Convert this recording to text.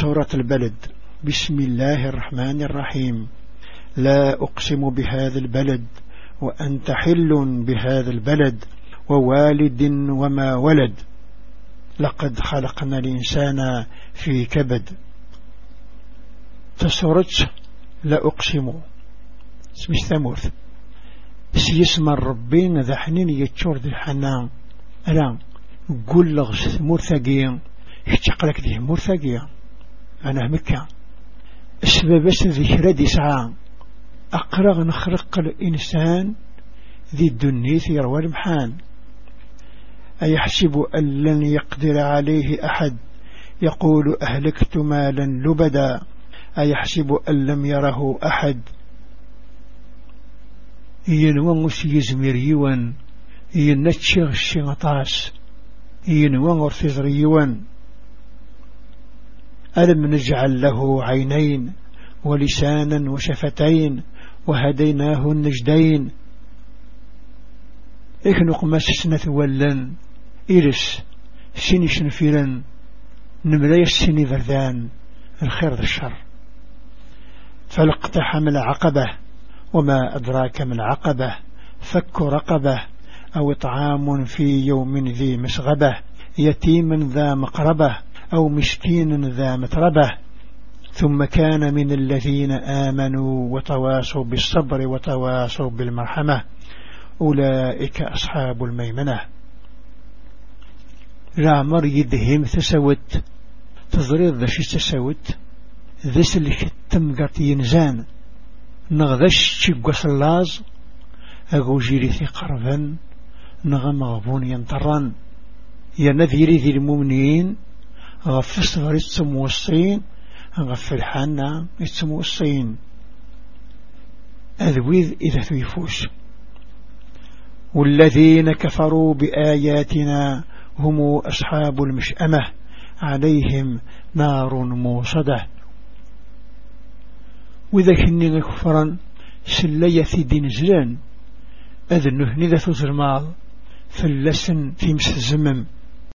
سورة البلد. بسم الله الرحمن الرحيم. لا أقسم بهذا البلد وأنت حل بهذا البلد ووالد وما ولد. لقد خلقنا الإنسان في كبد. تسرت لا أقسم. اسمش ثموث سيسمى الربين ذا حنين يتشور ذي الحنان. ألا قول لغس مرثقين يتشقلك ذي أنا مكة. السبب ذكر دي ساعة أقرغ نخرق الإنسان ذي الدنيث يروى المحان أيحسب أن لن يقدر عليه أحد. يقول أهلكت مالا لبدا. أيحسب أن لم يره أحد. ينوان سيزمير يوان ينتشغ الشغطاس ينوان ارتزر يوان ألم نجعل له عينين ولسانا وشفتين وهديناه النجدين. إيك نقماس سنة ولن إيرس سيني شنفيرا نملاي السيني ذردان الخير الشر. فلقتحم العقبة وما أدراك من عقبة فك رقبة أو إطعام في يوم ذي مسغبة يتيم ذا مقربة. أو مسكين ذا متربة ثم كان من الذين آمنوا وتواصوا بالصبر وتواصوا بالمرحمة أولئك أصحاب الميمنة. العمر يدهم تسوت تضرير ذا شي تسوت ذا سلك تمقرت ينزان. نغذش تشقص اللاز أقو جيري في قربا نغم غبون ينطران يا نذيري ذي المؤمنين غفص غير الصين غف الحانة الصين. أذوذ إذا ثيفوش والذين كفروا بآياتنا هم أصحاب المشأمة عليهم نار موصدة. وإذا كني كفرا سلية في دين زلان أذنه نذا ثزرمال فلسن في مس الزمم